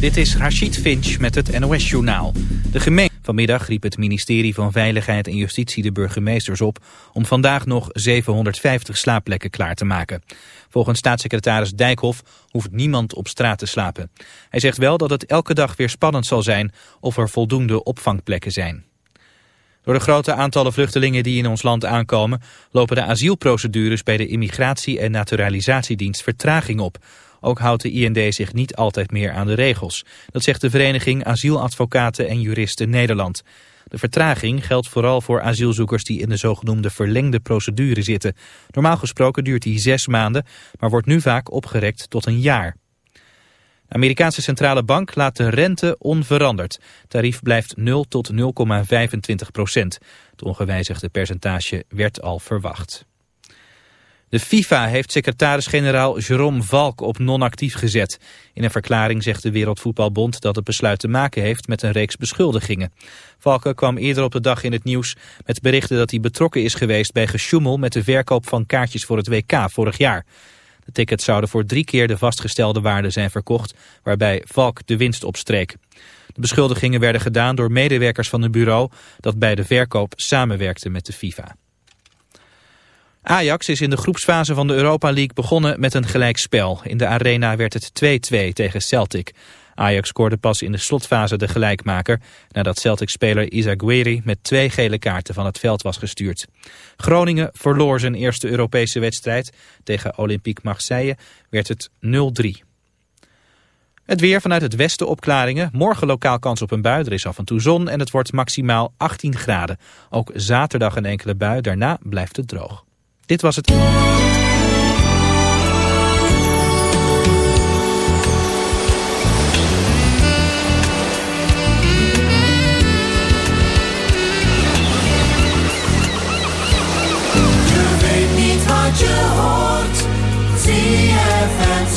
Dit is Rachid Finch met het NOS-journaal. De gemeente... Vanmiddag riep het ministerie van Veiligheid en Justitie de burgemeesters op... om vandaag nog 750 slaapplekken klaar te maken. Volgens staatssecretaris Dijkhoff hoeft niemand op straat te slapen. Hij zegt wel dat het elke dag weer spannend zal zijn... of er voldoende opvangplekken zijn. Door de grote aantallen vluchtelingen die in ons land aankomen... lopen de asielprocedures bij de Immigratie- en Naturalisatiedienst vertraging op... Ook houdt de IND zich niet altijd meer aan de regels. Dat zegt de vereniging Asieladvocaten en Juristen Nederland. De vertraging geldt vooral voor asielzoekers die in de zogenoemde verlengde procedure zitten. Normaal gesproken duurt die zes maanden, maar wordt nu vaak opgerekt tot een jaar. De Amerikaanse centrale bank laat de rente onveranderd. Tarief blijft 0 tot 0,25 procent. Het ongewijzigde percentage werd al verwacht. De FIFA heeft secretaris-generaal Jerome Valk op non-actief gezet. In een verklaring zegt de Wereldvoetbalbond dat het besluit te maken heeft met een reeks beschuldigingen. Valken kwam eerder op de dag in het nieuws met berichten dat hij betrokken is geweest bij gesjoemel met de verkoop van kaartjes voor het WK vorig jaar. De tickets zouden voor drie keer de vastgestelde waarde zijn verkocht, waarbij Valk de winst opstreek. De beschuldigingen werden gedaan door medewerkers van een bureau dat bij de verkoop samenwerkte met de FIFA. Ajax is in de groepsfase van de Europa League begonnen met een gelijkspel. In de arena werd het 2-2 tegen Celtic. Ajax scoorde pas in de slotfase de gelijkmaker... nadat Celtic-speler Isaguiri met twee gele kaarten van het veld was gestuurd. Groningen verloor zijn eerste Europese wedstrijd. Tegen Olympique Marseille werd het 0-3. Het weer vanuit het westen opklaringen. Morgen lokaal kans op een bui. Er is af en toe zon en het wordt maximaal 18 graden. Ook zaterdag een enkele bui. Daarna blijft het droog. Dit was het... Je weet niet wat je hoort. Zie het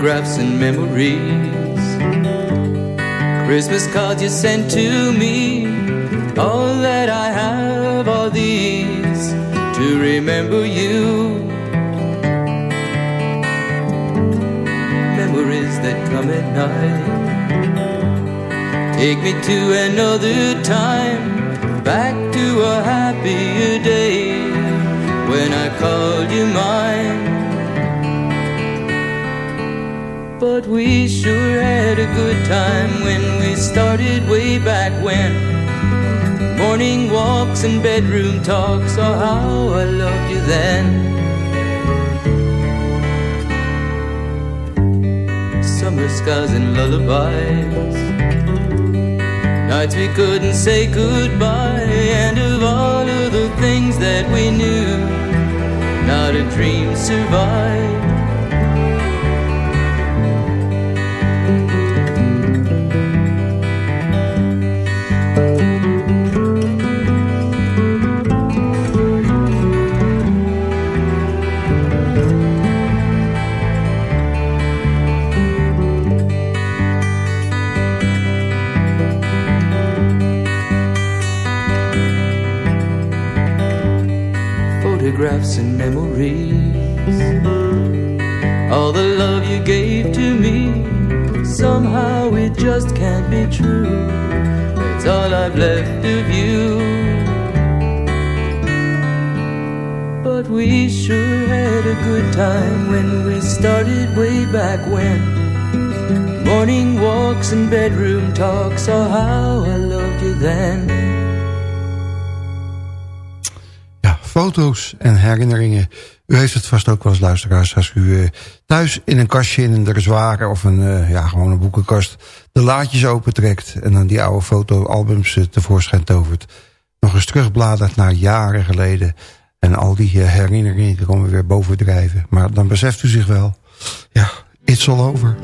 Photographs and memories. Christmas cards you sent to me. Oh, all that I have are these to remember you. Memories that come at night. Take me to another time, back to a happier day when I called you mine. But we sure had a good time when we started way back when. Morning walks and bedroom talks, oh how I loved you then. Summer skies and lullabies. Nights we couldn't say goodbye, and of all of the things that we knew, not a dream survived. Photographs and memories. All the love you gave to me, somehow it just can't be true. It's all I've left of you. But we sure had a good time when we started way back when. Morning walks and bedroom talks, oh how I loved you then. Foto's en herinneringen. U heeft het vast ook wel eens luisteraars als u uh, thuis in een kastje in een zwaar of een, uh, ja, gewoon een boekenkast de laadjes opentrekt en dan die oude fotoalbums uh, tevoorschijn tovert. Nog eens terugbladert naar jaren geleden en al die herinneringen komen weer bovendrijven. Maar dan beseft u zich wel, ja, it's all over.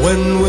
When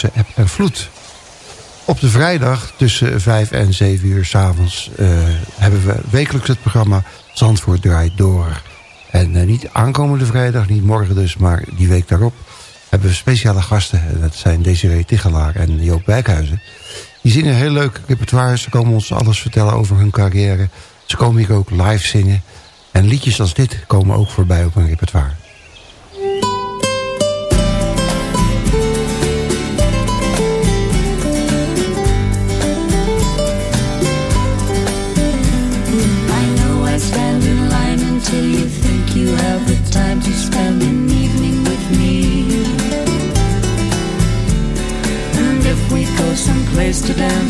Tussen App en Vloed. Op de vrijdag tussen 5 en 7 uur s'avonds uh, hebben we wekelijks het programma Zandvoort draait door. En uh, niet aankomende vrijdag, niet morgen dus, maar die week daarop hebben we speciale gasten. Dat zijn Desiree Tichelaar en Joop Wijkhuizen. Die zien een heel leuk repertoire. Ze komen ons alles vertellen over hun carrière. Ze komen hier ook live zingen. En liedjes als dit komen ook voorbij op hun repertoire.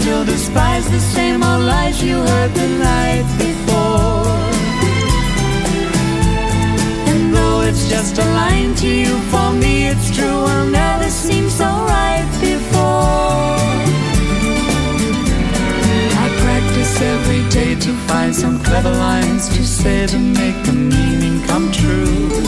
still despise the same old lies you heard the night before. And though it's just a line to you, for me it's true. I'll never seem so right before. I practice every day to find some clever lines to say to make the meaning come true.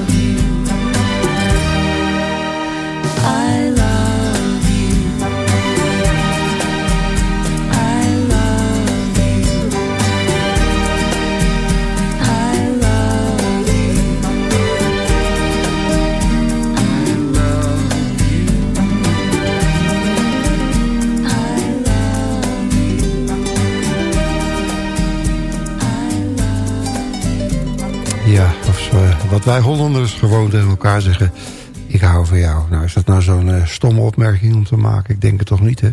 Ja, of eh, wat wij Hollanders gewoon tegen elkaar zeggen... ik hou van jou. Nou, is dat nou zo'n eh, stomme opmerking om te maken? Ik denk het toch niet, hè?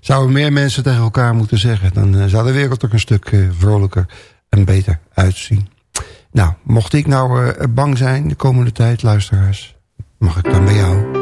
Zouden meer mensen tegen elkaar moeten zeggen... dan eh, zou de wereld er een stuk vrolijker en beter uitzien. Nou, mocht ik nou bang zijn de komende tijd, luisteraars... mag ik dan bij jou?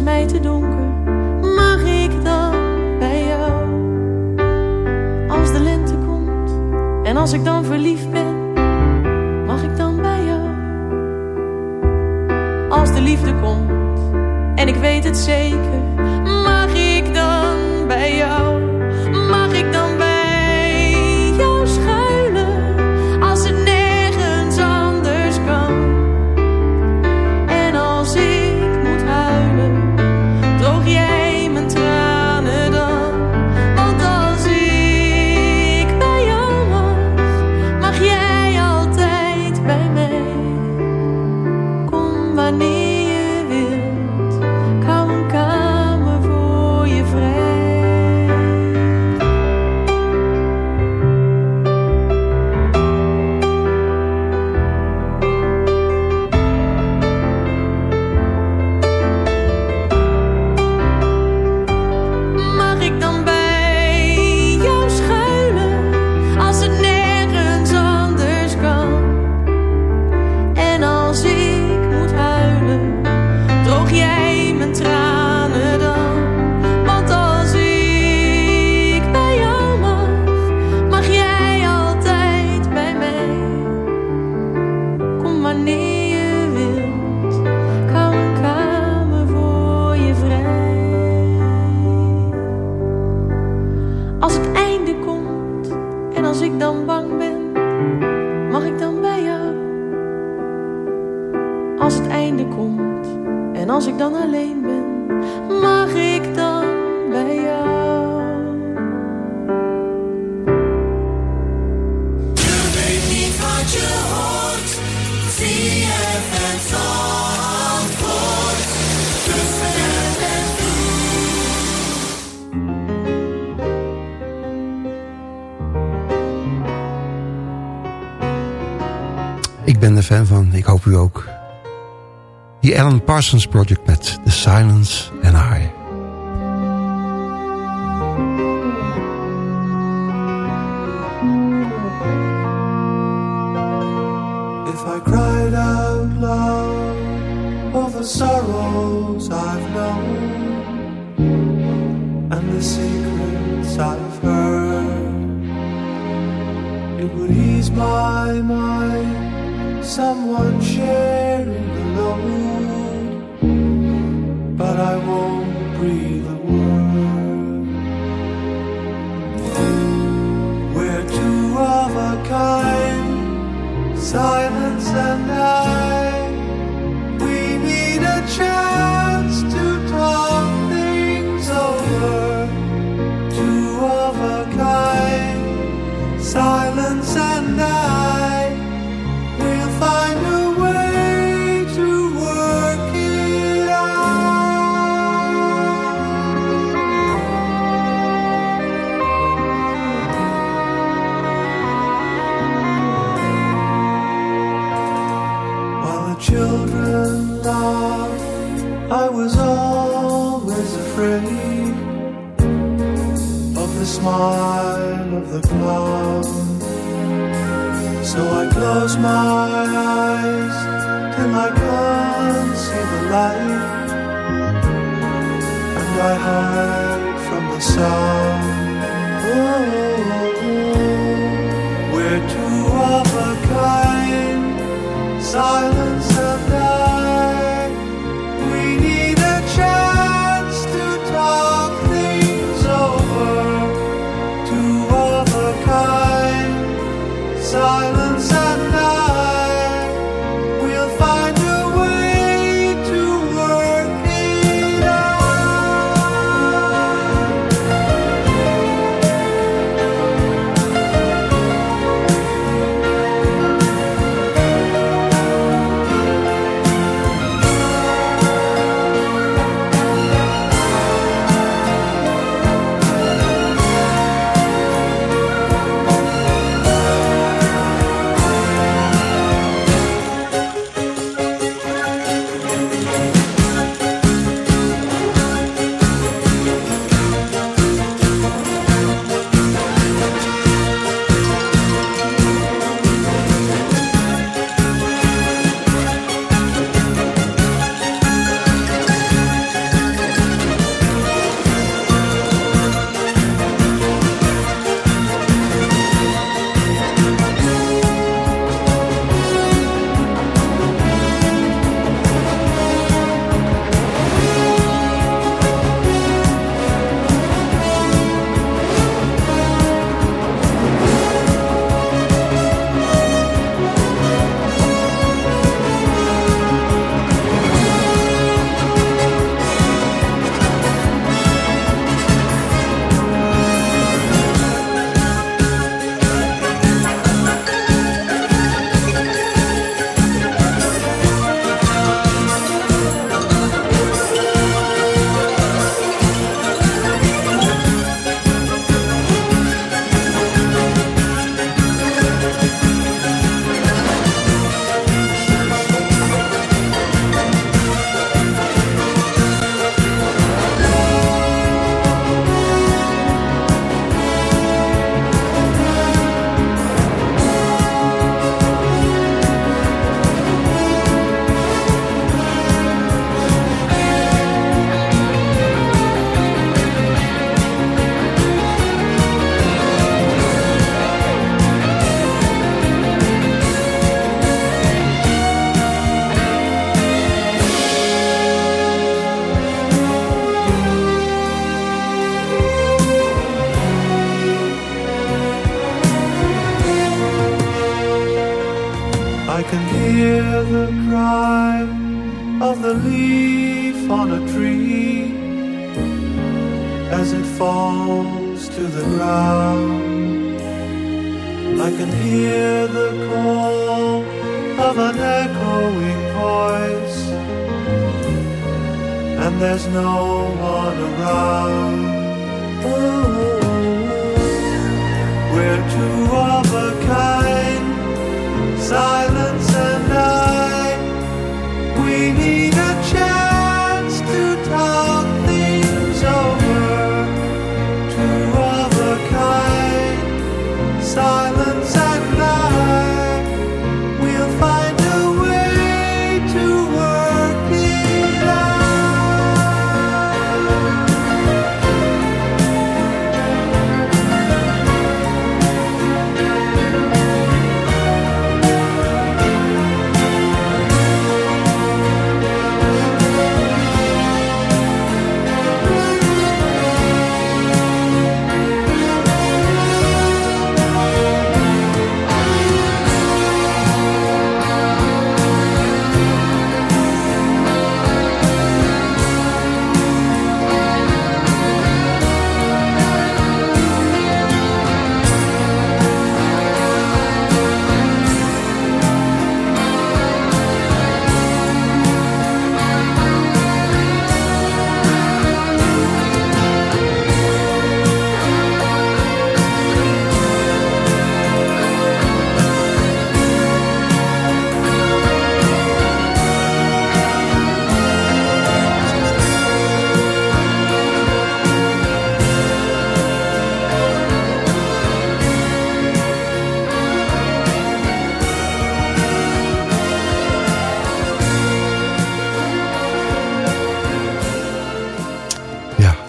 Mij te donker, mag ik dan bij jou? Als de lente komt en als ik dan verliefd ben, mag ik dan bij jou? Als de liefde komt en ik weet het zeker, er fan van. Ik hoop u ook. Die Alan Parsons Project met The Silence and I. If I cried out loud sorrows I've known and the secrets I've heard, it would ease my mind, someone sharing the load, but I won't breathe a word. We're two of a kind silence and I. my eyes till I can't see the light, and I hide from the sound. Oh,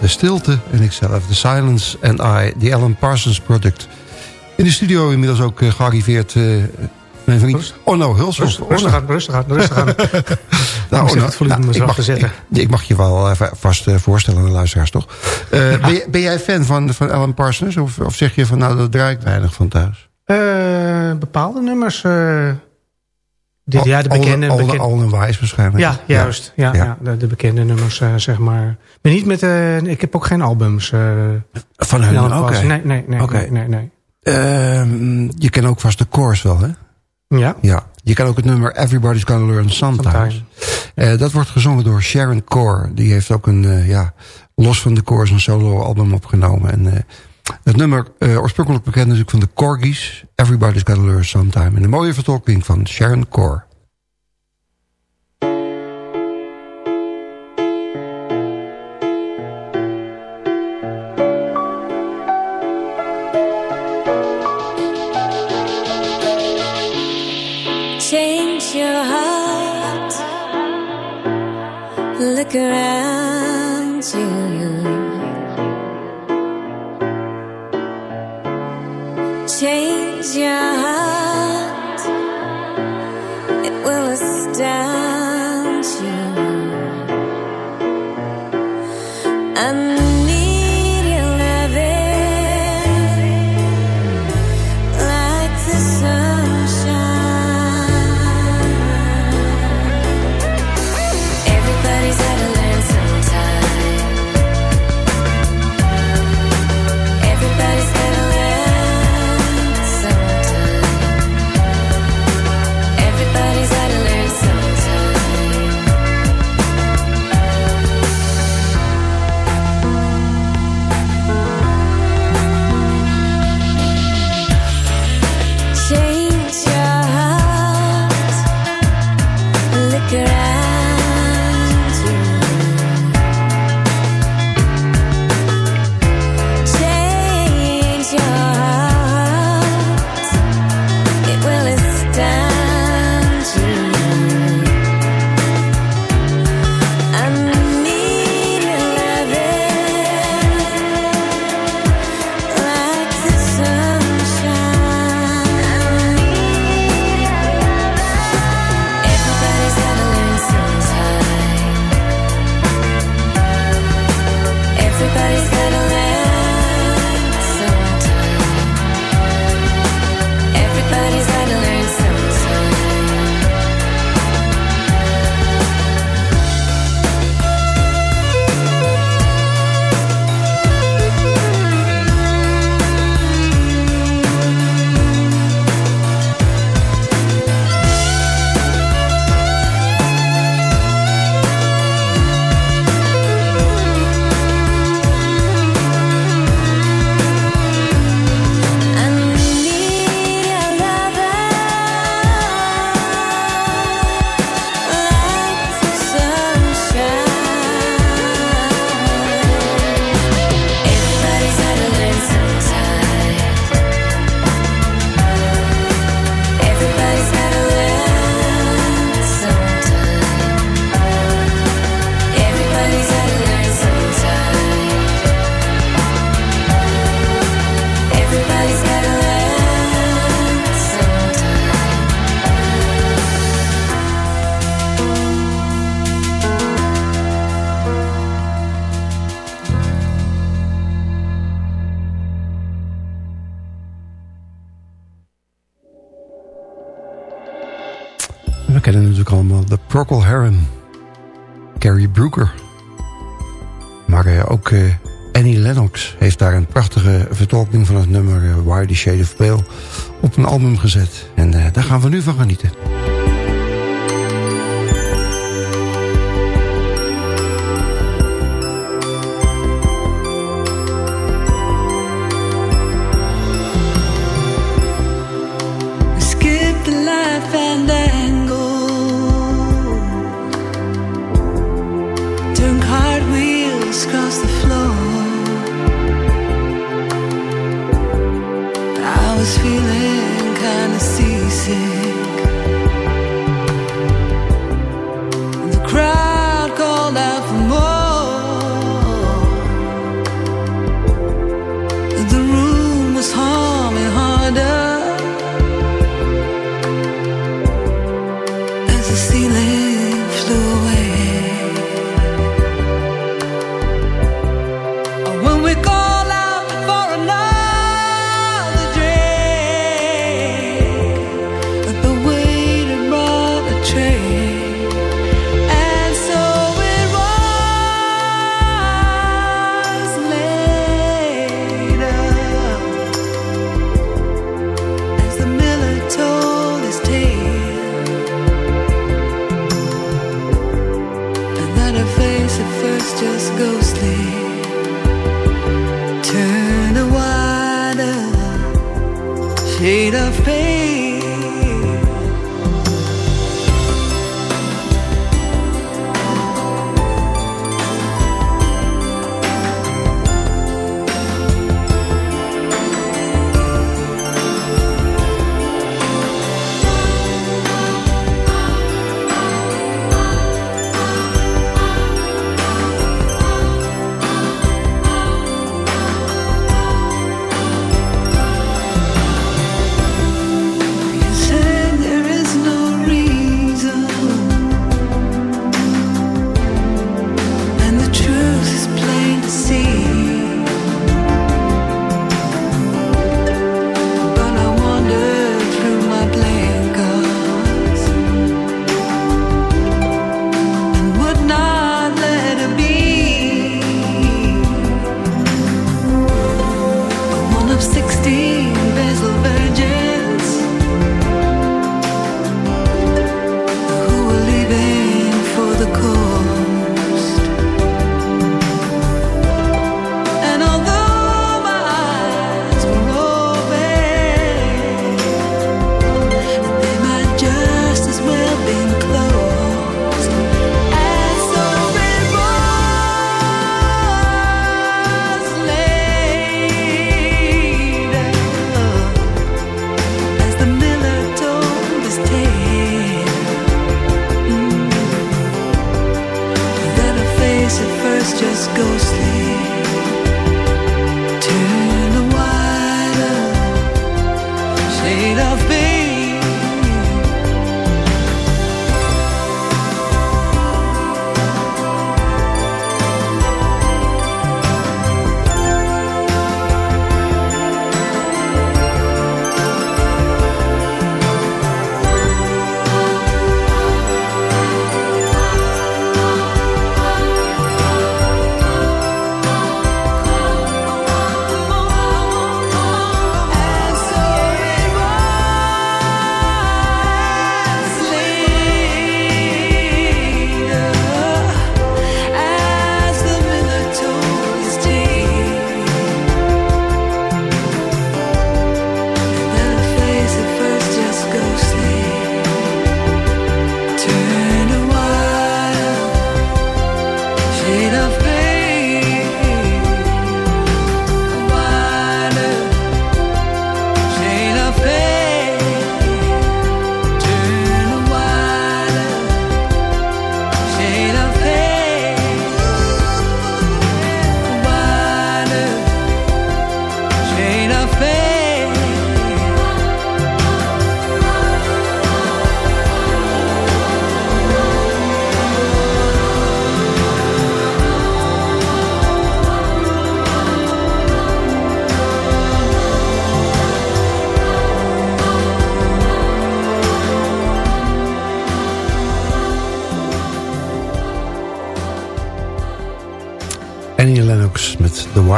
De Stilte en ikzelf. The Silence and I, The Alan Parsons Product. In de studio inmiddels ook uh, gearriveerd uh, mijn vriend Orno Hulshoff. Rustig, aan, rustig aan, rustig aan. nou, Orno, het volume nou, ik, mag, zetten. Ik, ik, mag je wel vast uh, voorstellen aan de luisteraars, toch? ben, jij fan van, van Alan Parsons? Of, of zeg je van, nou, dat draai ik weinig van thuis? bepaalde nummers... De, ja, de bekende... All, all, all Wise waarschijnlijk. Ja, juist. Ja, ja. ja de, de, bekende nummers, uh, zeg maar. Maar niet met... Uh, ik heb ook geen albums. Uh, Van hun? Oké. Okay. Nee, nee, nee. Okay. nee, nee, nee. je kent ook vast de chorus wel, hè? Ja. Ja. Je kan ook het nummer Everybody's Gonna Learn Sometimes. Sometimes. dat wordt gezongen door Sharon Core. Die heeft ook een, ja, los van de chorus een solo album opgenomen. En het nummer, uh, oorspronkelijk bekend natuurlijk van de Corgis. Everybody's Gotta Learn Sometime. En een mooie vertolking van Sharon Core. Shade of Pale op een album gezet. En daar gaan we nu van genieten.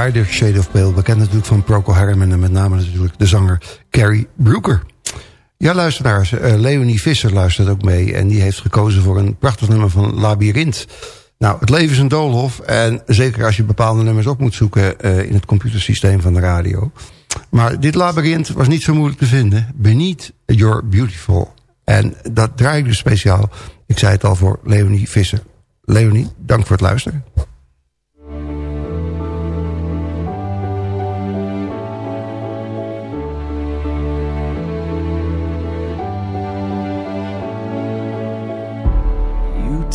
Wider Shade of Pale. Bekend natuurlijk van Procol Harum en met name natuurlijk de zanger Carrie Brooker. Ja, luisteraars, uh, Leonie Visser luistert ook mee... en die heeft gekozen voor een prachtig nummer van Labyrinth. Nou, het leven is een doolhof... en zeker als je bepaalde nummers op moet zoeken... Uh, in het computersysteem van de radio. Maar dit Labyrinth was niet zo moeilijk te vinden. Beneath Your Beautiful. En dat draai ik dus speciaal, ik zei het al, voor Leonie Visser. Leonie, dank voor het luisteren.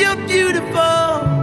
beneath your beautiful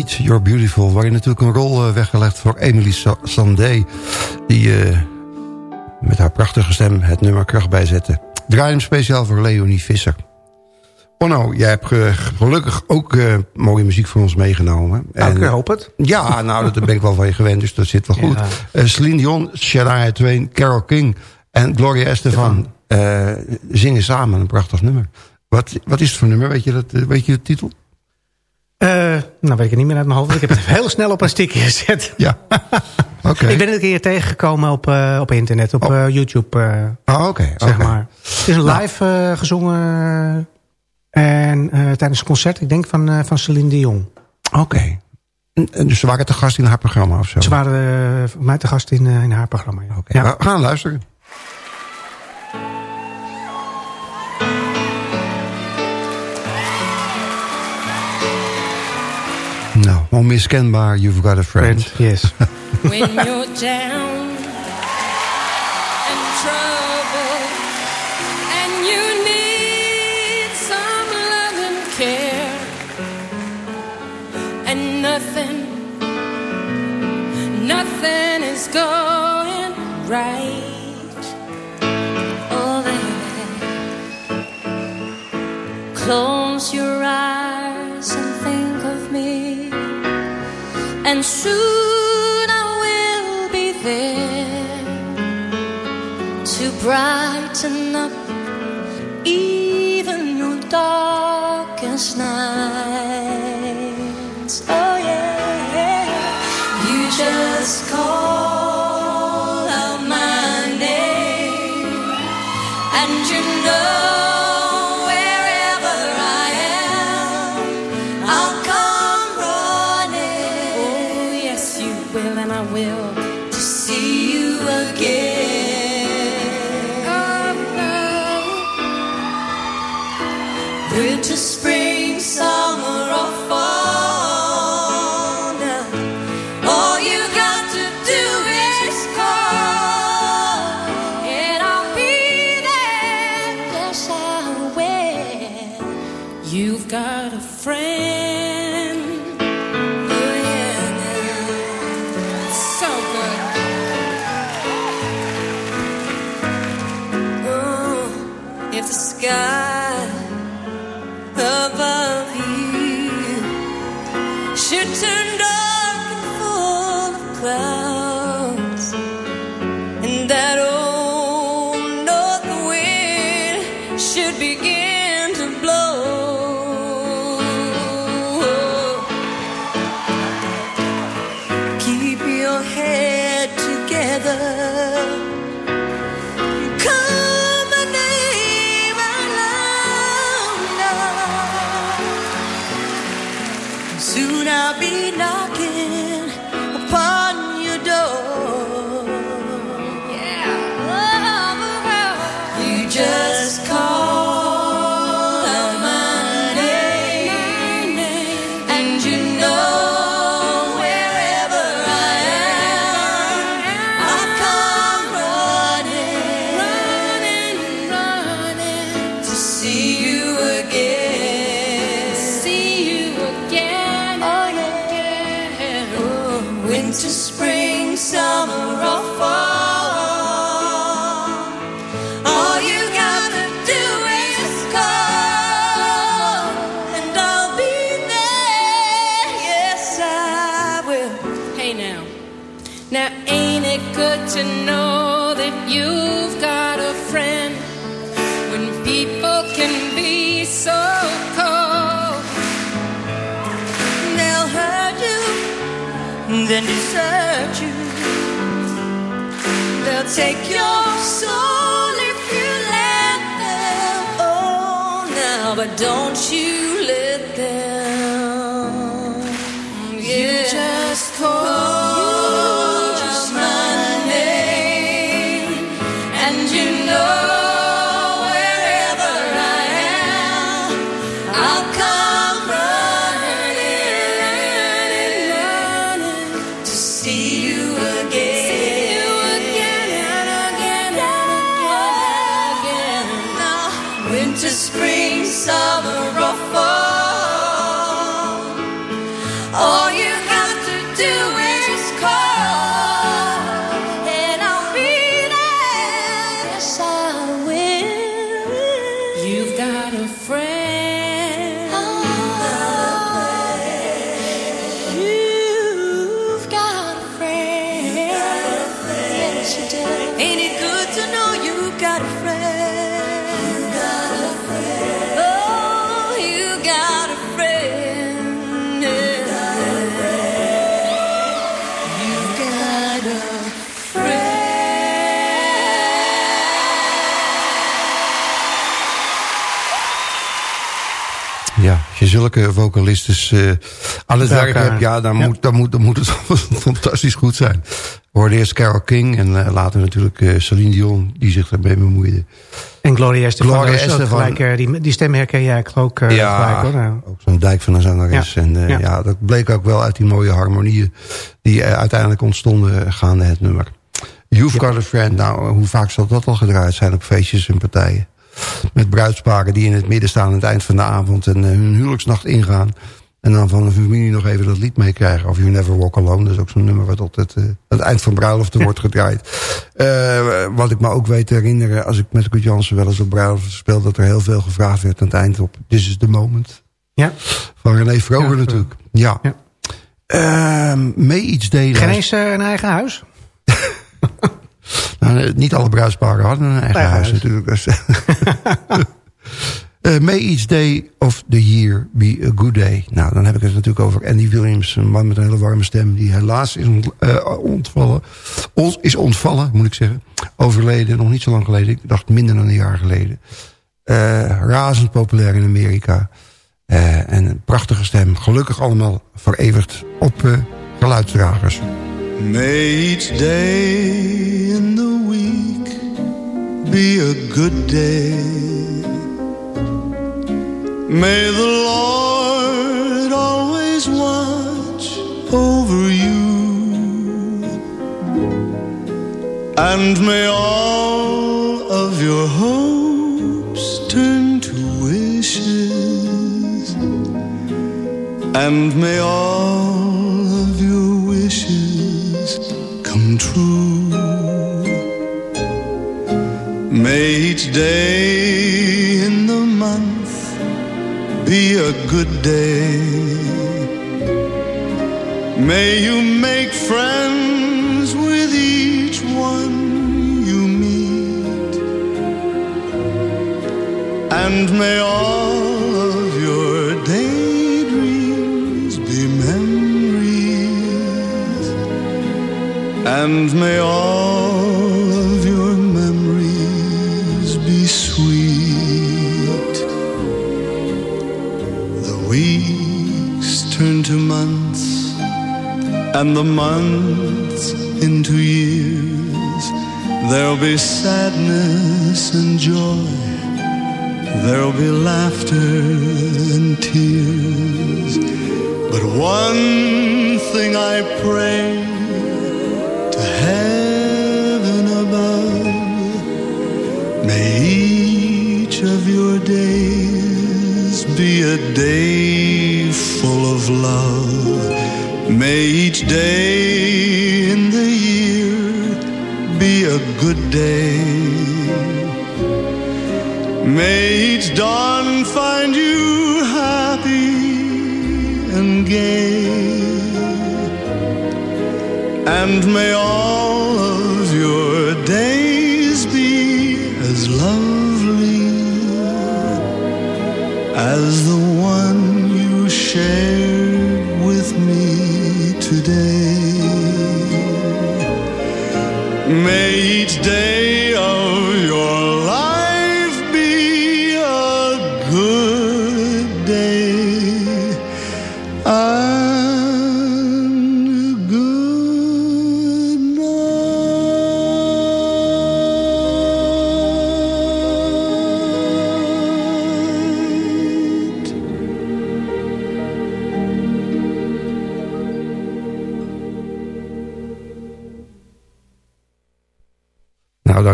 Beneath You're Beautiful. Waarin natuurlijk een rol eh, weggelegd voor Emily Sa- Sandé. Die eh, met haar prachtige stem het nummer kracht bijzette. Draai hem speciaal voor Leonie Visser. Onno, jij hebt gelukkig ook eh, mooie muziek voor ons meegenomen. Nou, En, ik hoop het. Ja, nou, dat ben ik wel van je gewend, dus dat zit wel goed. Ja. Celine Dion, Shania Twain, Carole King en Gloria Estefan zingen samen een prachtig nummer. Wat, wat is het voor nummer? Weet je, dat, weet je de titel? Eh, nou weet ik het niet meer uit mijn hoofd. Ik heb het heel snel op een stickje gezet. Ja. Oké. Ik ben het een keer tegengekomen op, eh, op internet, op Oh. eh, YouTube, Ah, oké. zeg maar. Het is een live eh, gezongen en tijdens een concert, ik denk van, van Celine Dion. Oké. Dus ze waren te gast in haar programma of zo? Ze waren voor mij te gast in, in haar programma. Ja. Oké, Ja. we gaan luisteren. Onmiskenbaar, You've Got a Friend. Friend, yes. when you're down and trouble and you need some love and care and nothing nothing is going right baby close your eyes and soon I will be there to brighten up even your darkest nights. Oh yeah, you just call it's just then desert you. They'll take your soul if you let them. Oh, now, but don't you let zulke vocalistes eh aan het Bij werk elkaar. hebt... ja, dan, Ja. Moet, dan, moet, dan moet het fantastisch goed zijn. We hoorden eerst Carole King en eh, later natuurlijk eh, Celine Dion... die zich daarmee bemoeide. En Gloria Estefan. Gloria Estefan. Gelijk, die, die stem herken jij ook gelijk hoor. Ook zo'n dijk van een zangeres. Ja. En Ja. ja. dat bleek ook wel uit die mooie harmonieën... die uiteindelijk ontstonden gaande het nummer. You've Got a Friend. Nou, hoe vaak zal dat al gedraaid zijn op feestjes en partijen? Met bruidsparen die in het midden staan aan het eind van de avond... en eh, hun huwelijksnacht ingaan. En dan van de familie nog even dat lied meekrijgen. Of You Never Walk Alone. Dat is ook zo'n nummer wat altijd eh, aan het eind van bruiloften wordt gedraaid. Eh, wat ik me ook weet te herinneren... als ik met Kurt Jansen wel eens op bruiloft speel... dat er heel veel gevraagd werd aan het eind op... This is the moment. ja. Van René Vroger Ja, natuurlijk. Ja. Ja. Ehm, mee iets delen. Geen eens een eigen huis? Nou, eh, niet alle bruidsparen hadden een eigen huis, huis. natuurlijk. Eh, may each day of the year be a good day. Nou, dan heb ik het natuurlijk over Andy Williams. Een man met een hele warme stem. Die helaas is ont, eh, ontvallen. Is ontvallen, moet ik zeggen. Overleden, nog niet zo lang geleden. Ik dacht minder dan een jaar geleden. Razend populair in Amerika. En een prachtige stem. Gelukkig allemaal vereeuwigd op geluidsdragers. May each day in the week be a good day. May the Lord always watch over you. And may all of your hopes turn to wishes. And may all each day in the month be a good day. May you make friends with each one you meet. And may all of your daydreams be memories. And may all and the months into years. There'll be sadness and joy. There'll be laughter and tears. But one thing I pray to heaven above may each of your days be a day full of love. May each day in the year be a good day. May each dawn find you happy and gay. And may all of your days be as lovely as the one you shared May each day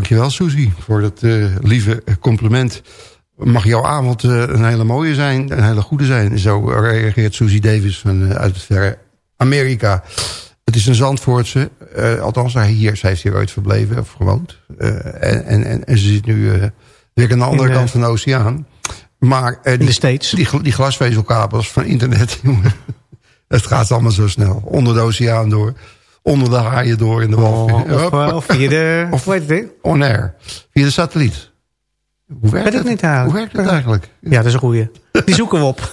dankjewel Suzy voor dat eh, lieve compliment. Mag jouw avond eh, een hele mooie zijn, een hele goede zijn. Zo reageert Suzy Davis van, eh, uit het verre Amerika. Het is een Zandvoortse, eh, althans hier, zij heeft hier ooit verbleven of gewoond. Eh, en, en, en, ze zit nu eh, weer aan de andere In kant van de oceaan. Maar eh, die, de States. Die, gl- die glasvezelkabels van internet, het gaat allemaal zo snel. Onder de oceaan door, onder de haaien door in de wal. Oh, of, eh, of via de... Of- hoe heet het? On air. Via de satelliet. Hoe werkt Weet het? niet. Hoe werkt het eigenlijk? Ja, dat is een goeie. Die zoeken we op.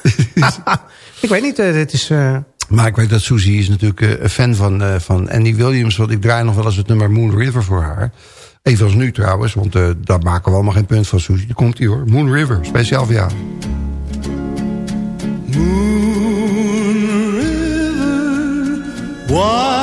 ik weet niet, eh, het is... eh, Maar ik weet dat Suzy is natuurlijk eh, een fan van, eh, van Andy Williams. Want ik draai nog wel eens het nummer Moon River voor haar. Even als nu trouwens, want eh, daar maken we allemaal geen punt van Suzy. Daar komt hij hoor. Moon River, speciaal voor jou. Moon River, wider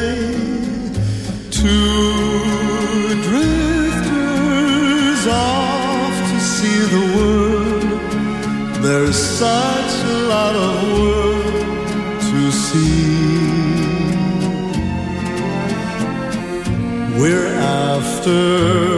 There's such a lot of world to see. We're after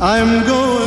I'm going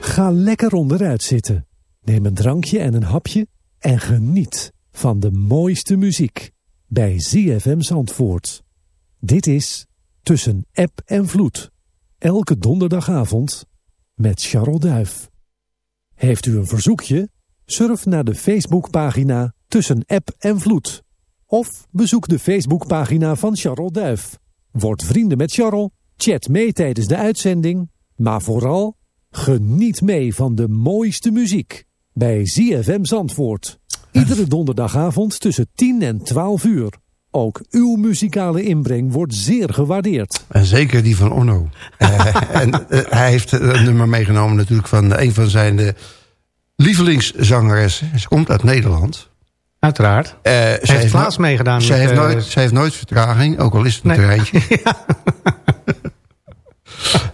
Ga lekker onderuit zitten. Neem een drankje en een hapje en geniet van de mooiste muziek bij ZFM Zandvoort. Dit is Tussen App en Vloed. Elke donderdagavond met Charles Duif. Heeft u een verzoekje? Surf naar de Facebookpagina Tussen App en Vloed. Of bezoek de Facebookpagina van Charles Duif. Word vrienden met Charles, chat mee tijdens de uitzending, maar vooral geniet mee van de mooiste muziek bij ZFM Zandvoort. Iedere donderdagavond tussen 10 en 12 uur. Ook uw muzikale inbreng wordt zeer gewaardeerd. En zeker die van Onno. Eh, en eh, hij heeft een nummer meegenomen natuurlijk van een van zijn eh, lievelingszangeressen. Ze komt uit Nederland. Uiteraard. Eh, zij heeft no- meegedaan met, heeft, nooit, zij heeft nooit vertraging, ook al is het een Nee.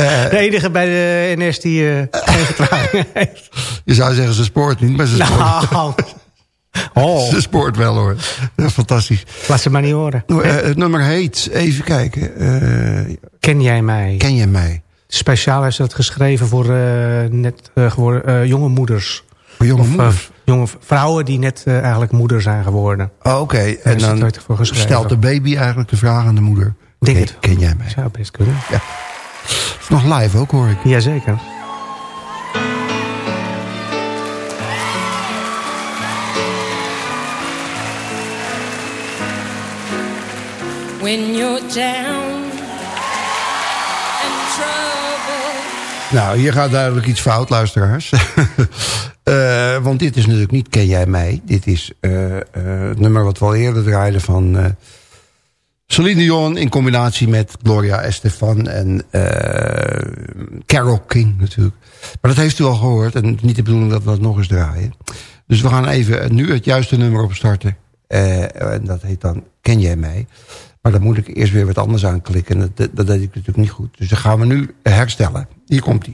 treintje. De enige bij de NS die eh, geen vertraging heeft. Je zou zeggen ze spoort niet, maar ze spoort, Nou, oh, ze spoort wel hoor. Dat is fantastisch. laat ze maar niet horen. Nou, eh, het nummer heet, even kijken. eh, Ken jij mij? ken je mij? Speciaal is dat geschreven voor eh, net eh, geworden eh, jonge moeders. Voor jonge Of, eh, moeders? jonge vrouwen die net eh, eigenlijk moeder zijn geworden. Oh, Oké, en dan stelt de baby eigenlijk de vraag aan de moeder. Denk ken, het. ken jij mij? Zou best kunnen. Het is nog live ook hoor ik. Jazeker. When you're down and trouble. Nou, hier gaat duidelijk iets fout, luisteraars. Eh, want dit is natuurlijk niet Ken jij mij. Dit is eh, eh, het nummer wat we al eerder draaiden van eh Celine Dion... in combinatie met Gloria Estefan en eh, Carole King natuurlijk. Maar dat heeft u al gehoord en niet de bedoeling dat we dat nog eens draaien. Dus we gaan even nu het juiste nummer opstarten. Eh, en dat heet dan Ken jij mij? Maar dan moet ik eerst weer wat anders aanklikken. En dat, dat deed ik natuurlijk niet goed. Dus dat gaan we nu herstellen. Hier komt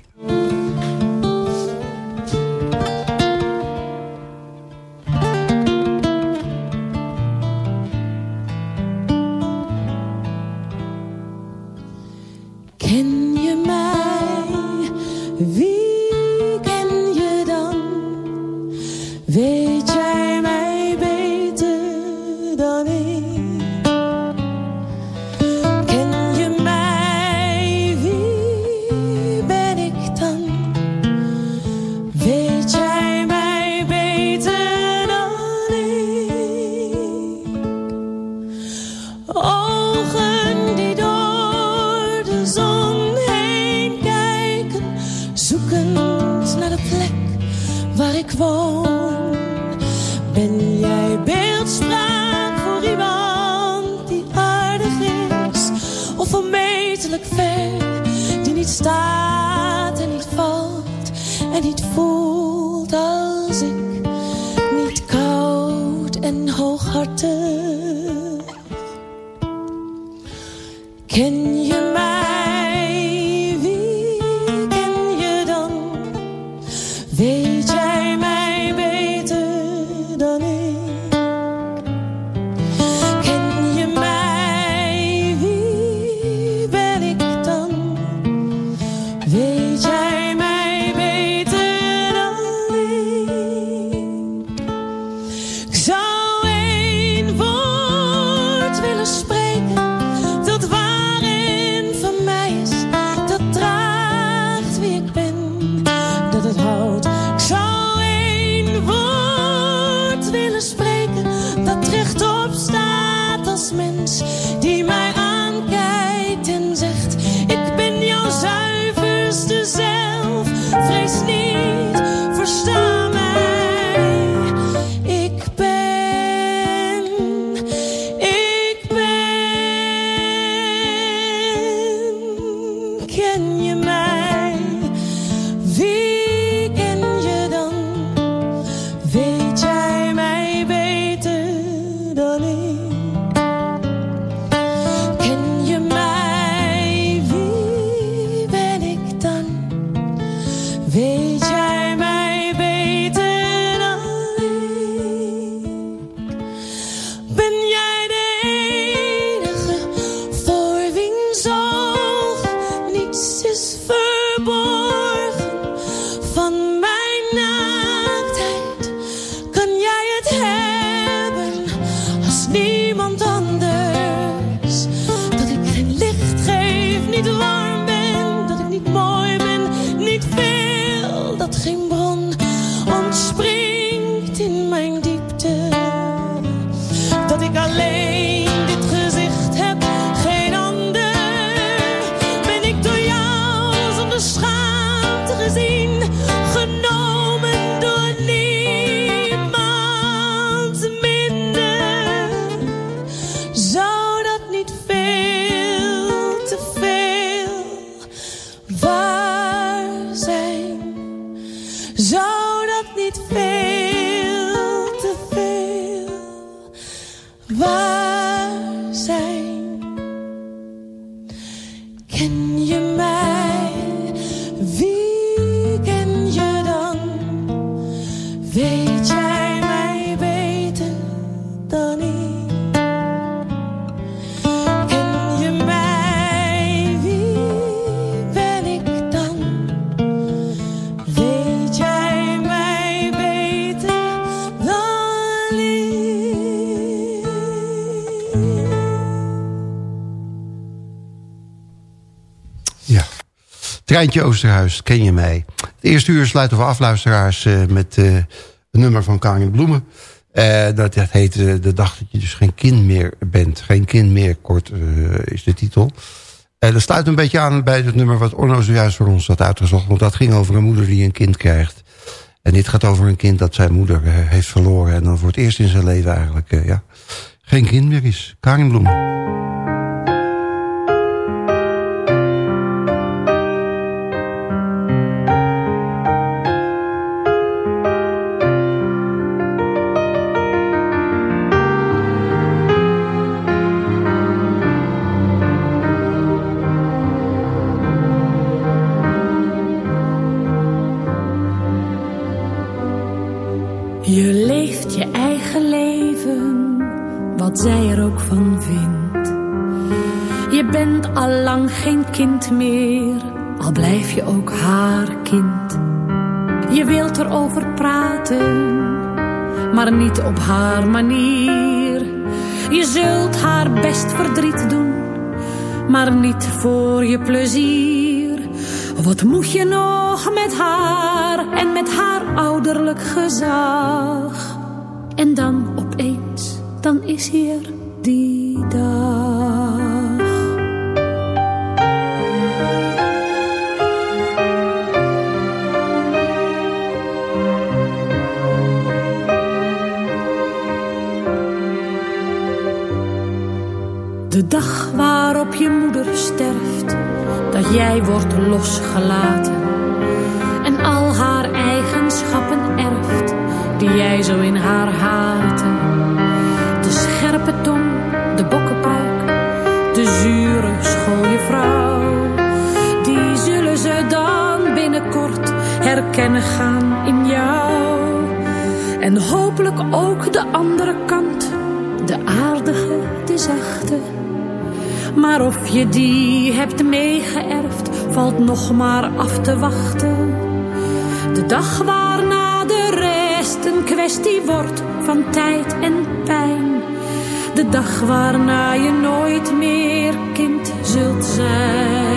Ken je Treintje Oosterhuis, ken je mij? Het eerste uur sluiten we af, luisteraars, eh, met uh, een nummer van Karin Bloemen. Uh, dat, dat heet De dag dat je dus geen kind meer bent. Geen kind meer, kort is de titel. dat sluit een beetje aan bij het nummer wat Orno zojuist voor ons had uitgezocht. Want dat ging over een moeder die een kind krijgt. En dit gaat over een kind dat zijn moeder heeft verloren. En dan voor het eerst in zijn leven eigenlijk ja, geen kind meer is. Karin Bloemen. Al blijf je ook haar kind. Je wilt erover praten, maar niet op haar manier. Je zult haar best verdriet doen, maar niet voor je plezier. Wat moet je nog met haar en met haar ouderlijk gezag? En dan opeens, dan is hier die die hebt meegeërfd, valt nog maar af te wachten. De dag waarna de rest een kwestie wordt van tijd en pijn. De dag waarna je nooit meer kind zult zijn.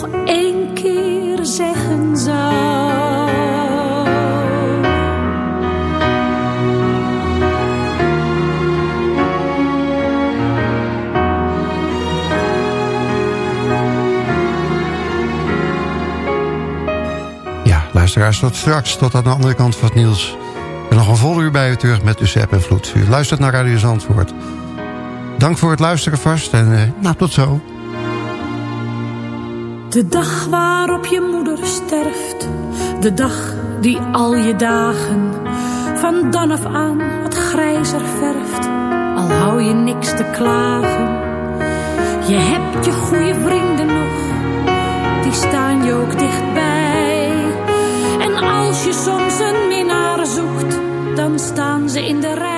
Nog één keer zeggen zou. Ja, luisteraars, tot straks. Tot aan de andere kant van het nieuws. En nog een vol uur bij u terug met App en Vloed. U luistert naar Radio Zandvoort. Dank voor het luisteren vast en uh, nou, tot zo. De dag waarop je moeder sterft. De dag die al je dagen van dan af aan wat grijzer verft. Al hou je niks te klagen. Je hebt je goede vrienden nog. Die staan je ook dichtbij. En als je soms een minnaar zoekt. Dan staan ze in de rij.